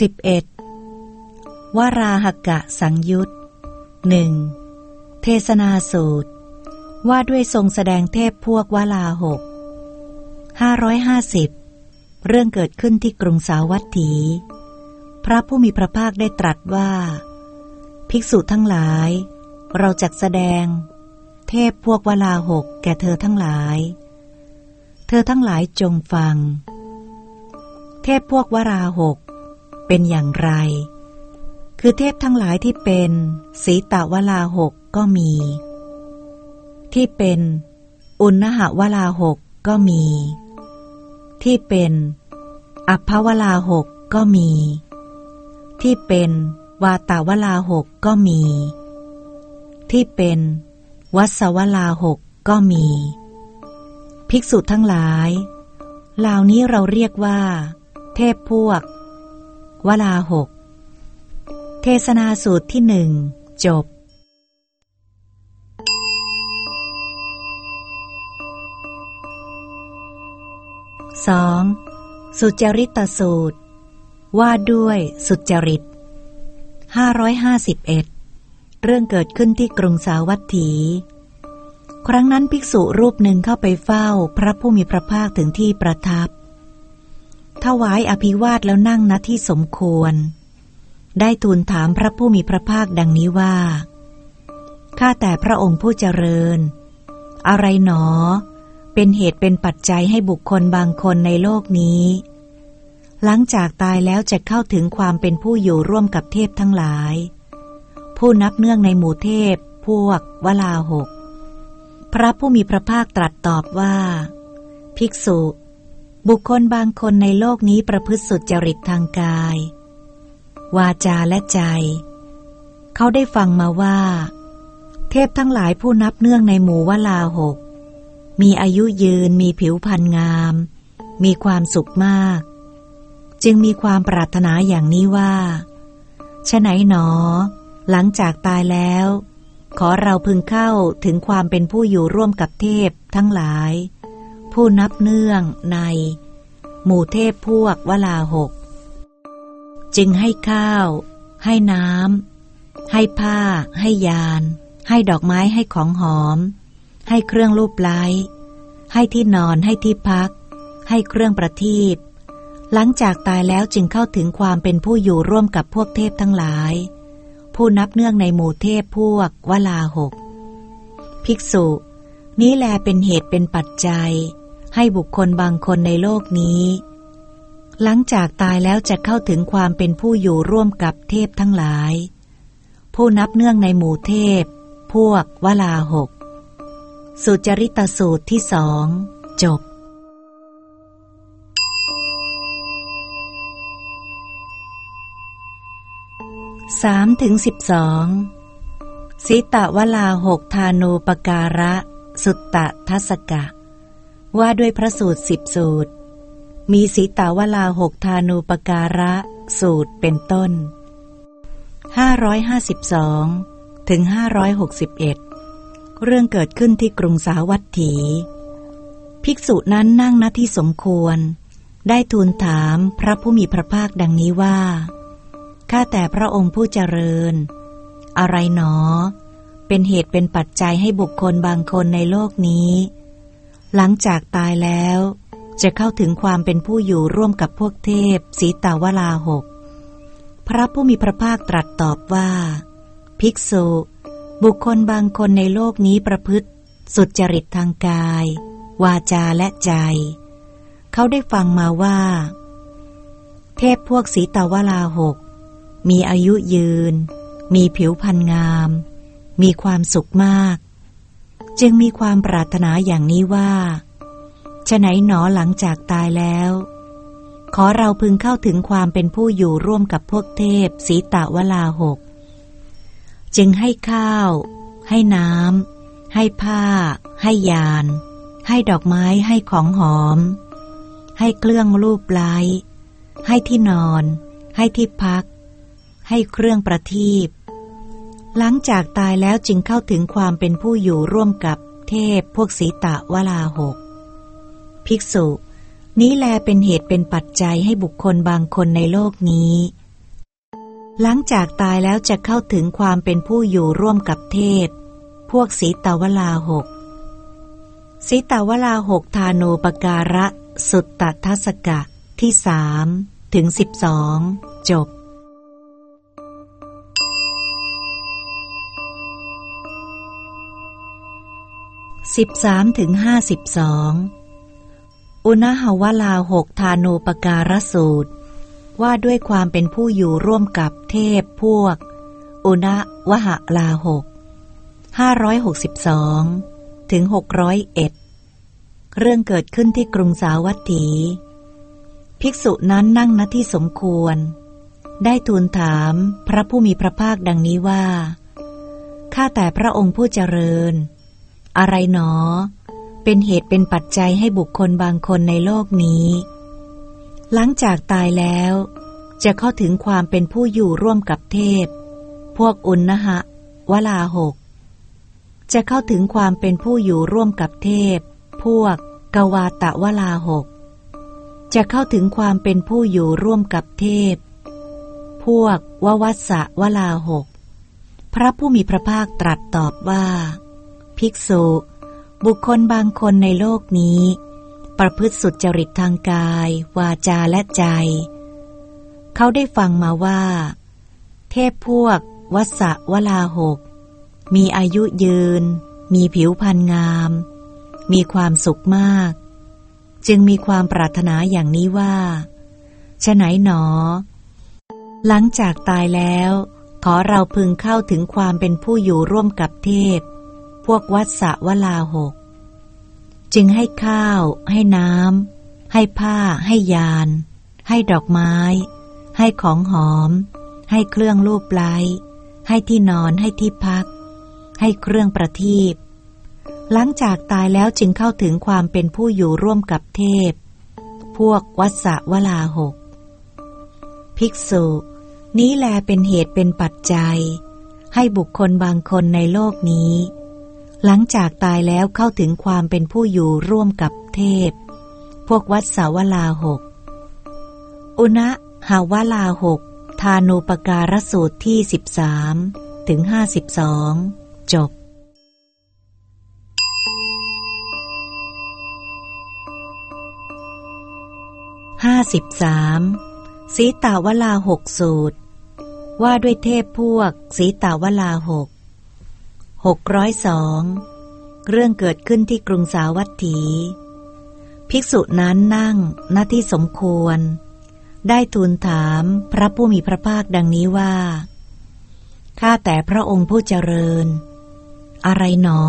11. วาราหกะสังยุตหนึ่งเทศนาสูตร ว่าด้วยทรงแสดงเทพพวกวาลาหกห้าร้อยห้าสิบเรื่องเกิดขึ้นที่กรุงสาวัตถี พระผู้มีพระภาคได้ตรัสว่า ภิกษุทั้งหลาย เราจักแสดง เทพพวกวลาหกแก่เธอทั้งหลาย เธอทั้งหลายจงฟัง เทพพวกวราหก เป็นอย่างไร คือเทพทั้งหลายที่เป็นสีตาวลาหกก็มี ที่เป็น อุณหวลาหกก็มี ที่เป็นอัภวลาหกก็มี ที่เป็นวาตาวลาหกก็มี ที่เป็นวัสวลาหกก็มี ภิกษุทั้งหลาย เหล่านี้เราเรียกว่า เทพพวก วลาหก เทศนาสูตรที่หนึ่งจบสองสุจริตสูตร ว่าด้วยสุจริตห้าร้อยห้าสิบเอ็ดเรื่องเกิดขึ้นที่กรุงสาวัตถี ครั้งนั้นภิกษุรูปหนึ่งเข้าไปเฝ้าพระผู้มีพระภาคถึงที่ประทับ ถวายอภิวาทแล้วนั่งณที่สมควร ได้ทูลถามพระผู้มีพระภาคดังนี้ว่า ข้าแต่พระองค์ผู้เจริญ อะไรหนอ เป็นเหตุเป็นปัจจัยให้บุคคลบางคนในโลกนี้ หลังจากตายแล้วจะเข้าถึงความเป็นผู้อยู่ร่วมกับเทพทั้งหลาย ผู้นับเนื่องในหมู่เทพ พวก วลาหก พระผู้มีพระภาคตรัสตอบว่า ภิกษุ บุคคลบางคนในโลกนี้ประพฤติสุดจริตทางกาย วาจาและใจ เขาได้ฟังมาว่า เทพทั้งหลายผู้นับเนื่องในหมู่วลาหก มีอายุยืนมีผิวพรรณงาม มีความสุขมาก จึงมีความปรารถนาอย่างนี้ว่าฉไหนหนอ หลังจากตายแล้ว ขอเราพึงเข้าถึงความเป็นผู้อยู่ร่วมกับเทพทั้งหลาย ผู้นับเนื่องใน หมู่เทพพวกวลาหก จึงให้ข้าว ให้น้ำให้ผ้า ให้ยาน ให้ดอกไม้ให้ของหอม ให้เครื่องรูปไล้ให้ที่นอนให้ที่พัก ให้เครื่องประทีปหลังจากตายแล้วจึงเข้าถึงความเป็นผู้อยู่ร่วมกับพวกเทพทั้งหลาย ผู้นับเนื่องในหมู่เทพพวกวลาหก ภิกษุ นี้แลเป็นเหตุเป็นปัจจัย ให้บุคคลบางคนในโลกนี้ หลังจากตายแล้วจะเข้าถึงความเป็นผู้อยู่ร่วมกับเทพทั้งหลาย ผู้นับเนื่องในหมู่เทพ พวกวลาหก สุจริตสูตรที่สองจบสามถึงสิบสองสิตะวลาหกธานูปการะ สุตตะทัศกะ ว่าด้วยพระสูตรสิบสูตร มีสีตาวลาหกธานูปการะ สูตรเป็นต้น 552 ถึง 561 เรื่องเกิดขึ้นที่กรุงสาวัตถี ภิกษุนั้นนั่งณที่สมควร ได้ทูลถามพระผู้มีพระภาคดังนี้ว่า ข้าแต่พระองค์ผู้เจริญ อะไรหนอ เป็นเหตุเป็นปัจจัยให้บุคคลบางคนในโลกนี้ หลังจากตายแล้ว จะเข้าถึงความเป็นผู้อยู่ร่วมกับพวกเทพสีตาวลาหก พระผู้มีพระภาคตรัสตอบว่า ภิกษุ บุคคลบางคนในโลกนี้ประพฤติ สุจริตทางกาย วาจาและใจ เขาได้ฟังมาว่า เทพพวกสีตาวลาหก มีอายุยืน มีผิวพรรณงาม มีความสุขมาก จึงมีความปรารถนาอย่างนี้ว่าฉไหนหนอหลังจากตายแล้ว ขอเราพึงเข้าถึงความเป็นผู้อยู่ร่วมกับพวกเทพสีตะวลาหก จึงให้ข้าว ให้น้ำให้ผ้า ให้ยาน ให้ดอกไม้ให้ของหอม ให้เครื่องรูปไล้ให้ที่นอน ให้ที่พัก ให้เครื่องประทีป หลังจากตายแล้วจึงเข้าถึงความเป็นผู้อยู่ร่วมกับเทพพวกสีตะวลาหก ภิกษุ นี้แลเป็นเหตุเป็นปัจจัยให้บุคคลบางคนในโลกนี้ หลังจากตายแล้วจะเข้าถึงความเป็นผู้อยู่ร่วมกับเทพ พวกสีตาวลาหกสีตาวลาหกทาโนปการะ สุตตทัศกะที่สามถึงสิบสองจบ สิบสามถึงห้าสิบสองอุณหวลาหกทาโนปการสูตร ว่าด้วยความเป็นผู้อยู่ร่วมกับเทพพวก อุณวหลาหกห้าร้อยหกสิบสองถึงหกร้อยเอ็ดเรื่องเกิดขึ้นที่กรุงสาวัตถี ภิกษุนั้นนั่งณที่สมควร ได้ทูลถามพระผู้มีพระภาคดังนี้ว่า ข้าแต่พระองค์ผู้เจริญ อะไรหนอ เป็นเหตุเป็นปัจจัยให้บุคคลบางคนในโลกนี้ หลังจากตายแล้ว จะเข้าถึงความเป็นผู้อยู่ร่วมกับเทพ พวกอุณนะหะวลาหก จะเข้าถึงความเป็นผู้อยู่ร่วมกับเทพ พวกกวาตะวลาหก จะเข้าถึงความเป็นผู้อยู่ร่วมกับเทพ พวกววัสสะวลาหก พระผู้มีพระภาคตรัสตอบว่า ภิกษุ บุคคลบางคนในโลกนี้ ประพฤติสุดจริตทางกาย วาจาและใจ เขาได้ฟังมาว่า เทพพวกวัสสะวลาหก มีอายุยืน มีผิวพรรณงาม มีความสุขมาก จึงมีความปรารถนาอย่างนี้ว่าฉไหนหนอ หลังจากตายแล้ว ขอเราพึงเข้าถึงความเป็นผู้อยู่ร่วมกับเทพ พวกวัดสะวลาหก จึงให้ข้าว ให้น้ำให้ผ้า ให้ยาน ให้ดอกไม้ ให้ของหอม ให้เครื่องรูปไล้ ให้ที่นอนให้ที่พัก ให้เครื่องประทีปหลังจากตายแล้วจึงเข้าถึงความเป็นผู้อยู่ร่วมกับเทพ พวกวัสวลาหก ภิกษุ นี้แลเป็นเหตุเป็นปัจจัย ให้บุคคลบางคนในโลกนี้ หลังจากตายแล้วเข้าถึงความเป็นผู้อยู่ร่วมกับเทพ พวกวัดสาวลาหก อุณหาวลาหก ทานุปการสูตรที่สิบสามถึงห้าสิบสองจบห้าสิบสามสีตาวลาหกสูตร ว่าด้วยเทพพวกสีตาวลาหก หกร้อยสองเรื่องเกิดขึ้นที่กรุงสาวัตถี ภิกษุนั้นนั่งหน้าที่สมควร ได้ทูลถามพระผู้มีพระภาคดังนี้ว่า ข้าแต่พระองค์ผู้เจริญ อะไรหนอ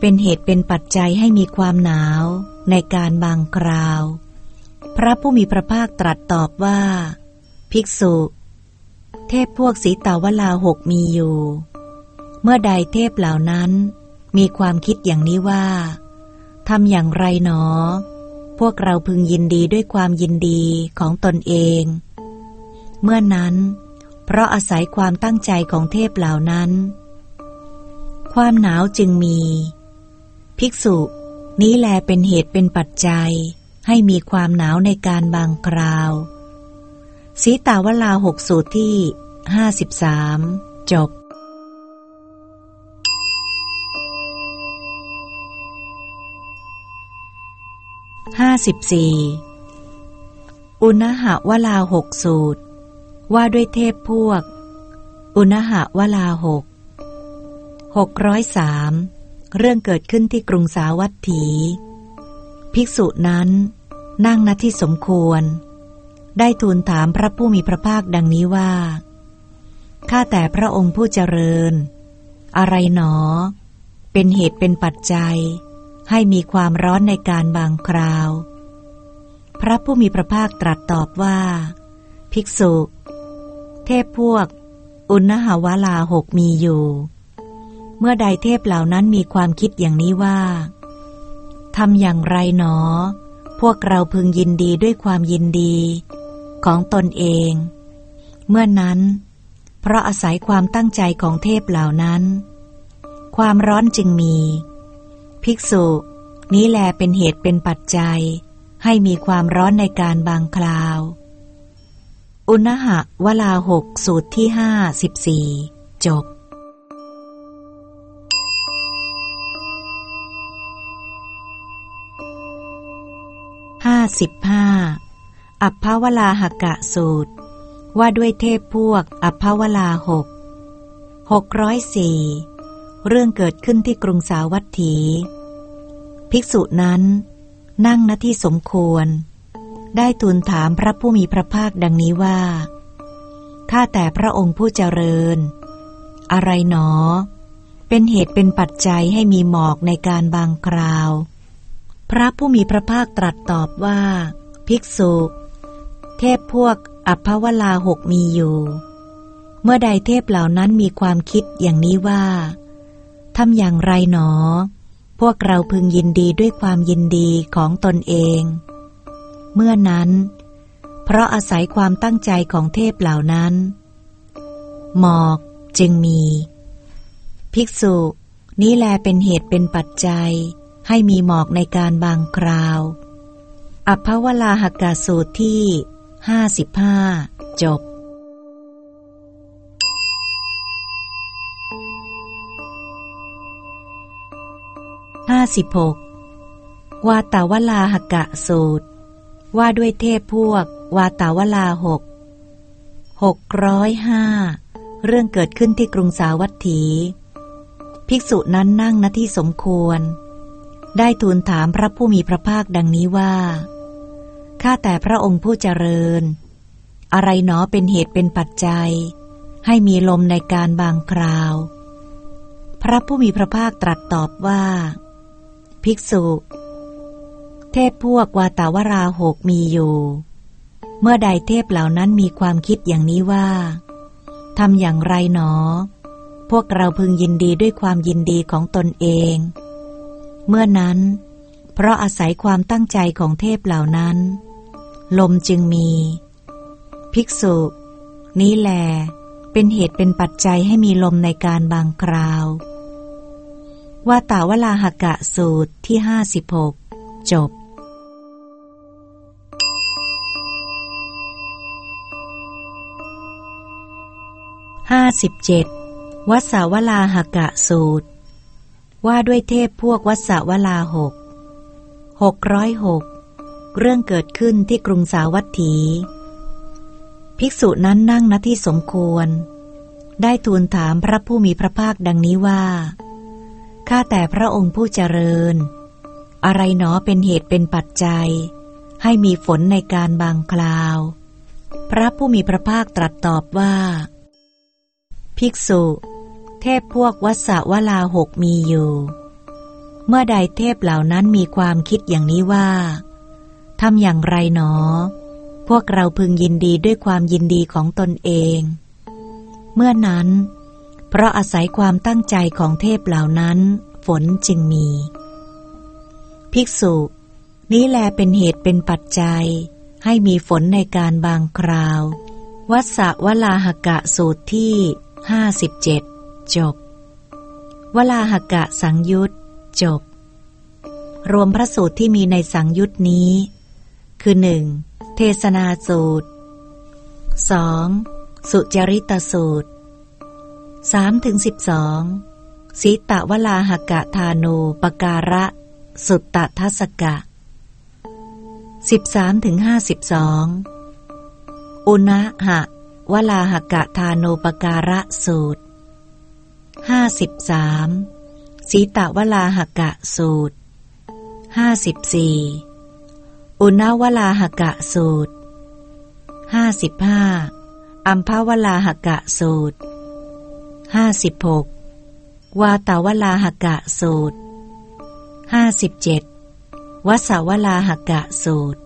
เป็นเหตุเป็นปัจจัยให้มีความหนาวในการบางคราว พระผู้มีพระภาคตรัสตอบว่า ภิกษุ เทพพวกสีตาวลาหกมีอยู่ เมื่อใดเทพเหล่านั้นมีความคิดอย่างนี้ว่าทำอย่างไรหนอ พวกเราพึงยินดีด้วยความยินดีของตนเอง เมื่อนั้น เพราะอาศัยความตั้งใจของเทพเหล่านั้น ความหนาวจึงมี ภิกษุ นี้แลเป็นเหตุเป็นปัจจัย ให้มีความหนาวในการบางคราวสีตาวลาหกสูตรที่ห้าสิบสามจบ ห้าสิบสี่อุณหะวลาหกสูตร ว่าด้วยเทพพวก อุณหะวลาหกหกร้อยสามเรื่องเกิดขึ้นที่กรุงสาวัตถี ภิกษุนั้นนั่งณที่สมควร ได้ทูลถามพระผู้มีพระภาคดังนี้ว่า ข้าแต่พระองค์ผู้เจริญ อะไรหนอ เป็นเหตุเป็นปัจจัย ให้มีความร้อนในการบางคราว พระผู้มีพระภาคตรัสตอบว่า ภิกษุ เทพพวก อุณหาวาลาหกมีอยู่ เมื่อใดเทพเหล่านั้นมีความคิดอย่างนี้ว่าทำอย่างไรหนอ พวกเราพึงยินดีด้วยความยินดี ของตนเอง เมื่อนั้น เพราะอาศัยความตั้งใจของเทพเหล่านั้น ความร้อนจึงมี ภิกษุ นี้แลเป็นเหตุเป็นปัจจัย ให้มีความร้อนในการบางคราว อุณหะวลาหกสูตรที่ห้าสิบสี่จบห้าสิบห้าอัพพวลาหกะสูตร ว่าด้วยเทพพวกอัพพวลาหกหกร้อยสี่ เรื่องเกิดขึ้นที่กรุงสาวัตถี ภิกษุนั้น นั่งณที่สมควร ได้ทูลถามพระผู้มีพระภาคดังนี้ว่าข้าแต่พระองค์ผู้เจริญ อะไรหนอ เป็นเหตุเป็นปัจจัยให้มีหมอกในการบางคราว พระผู้มีพระภาคตรัสตอบว่า ภิกษุ เทพพวกอัพวลาหกมีอยู่ เมื่อใดเทพเหล่านั้นมีความคิดอย่างนี้ว่า ทำอย่างไรหนอ พวกเราพึงยินดีด้วยความยินดีของตนเอง เมื่อนั้น เพราะอาศัยความตั้งใจของเทพเหล่านั้น หมอกจึงมี ภิกษุ นี้แลเป็นเหตุเป็นปัจจัย ให้มีหมอกในการบางคราวอัพพวลาหกาสูตรที่ห้าสิบห้าจบ ห้าสิบหกวาตาวลาหกะสูตร ว่าด้วยเทพพวก วาตาวลาหกหกร้อยห้าเรื่องเกิดขึ้นที่กรุงสาวัตถี ภิกษุนั้นนั่งณที่สมควร ได้ทูลถามพระผู้มีพระภาคดังนี้ว่า ข้าแต่พระองค์ผู้เจริญ อะไรหนอเป็นเหตุเป็นปัจจัย ให้มีลมในการบางคราว พระผู้มีพระภาคตรัสตอบว่า ภิกษุ เทพพวกวาตาวราหกมีอยู่ เมื่อใดเทพเหล่านั้นมีความคิดอย่างนี้ว่าทำอย่างไรหนอ พวกเราพึงยินดีด้วยความยินดีของตนเอง เมื่อนั้น เพราะอาศัยความตั้งใจของเทพเหล่านั้น ลมจึงมี ภิกษุ นี้แหลเป็นเหตุเป็นปัจจัยให้มีลมในการบางคราว ว่าตาวลาหกะสูตรที่ห้าสิบหกจบห้าสิบเจ็ดวัสาวลาหกะสูตร ว่าด้วยเทพพวกวัสาวลาหกหกร้อยหกเรื่องเกิดขึ้นที่กรุงสาวัตถี ภิกษุนั้นนั่งณที่สมควร ได้ทูลถามพระผู้มีพระภาคดังนี้ว่า ข้าแต่พระองค์ผู้เจริญ อะไรหนอเป็นเหตุเป็นปัจจัย ให้มีฝนในการบางคราว พระผู้มีพระภาคตรัสตอบว่า ภิกษุ เทพพวกวัสวลาหกมีอยู่ เมื่อใดเทพเหล่านั้นมีความคิดอย่างนี้ว่าทำอย่างไรหนอ พวกเราพึงยินดีด้วยความยินดีของตนเอง เมื่อนั้น เพราะอาศัยความตั้งใจของเทพเหล่านั้น ฝนจึงมี ภิกษุ นี้แลเป็นเหตุเป็นปัจจัย ให้มีฝนในการบางคราว วัสวลาหกะสูตรที่ห้าสิบเจ็ดจบ วลาหกะสังยุตจบ รวมพระสูตรที่มีในสังยุตนี้ คือหนึ่งเทศนาสูตรสองสุจริตสูตร สามถึงสิบสองสีตะวลาหกะทานูปการะ สุตตะทัศกะสิบสามถึงห้าสิบสองอุณหะวลาหกะทานูปการะสูตรห้าสิบสามสีตะวลาหกะสูตรห้าสิบสี่อุณวลาหกะสูตรห้าสิบห้าอัมพาวลาหกะสูตร ห้าสิบหกวาตาวลาหกะสูตรห้าสิบเจ็ดวสาวลาหกะสูตร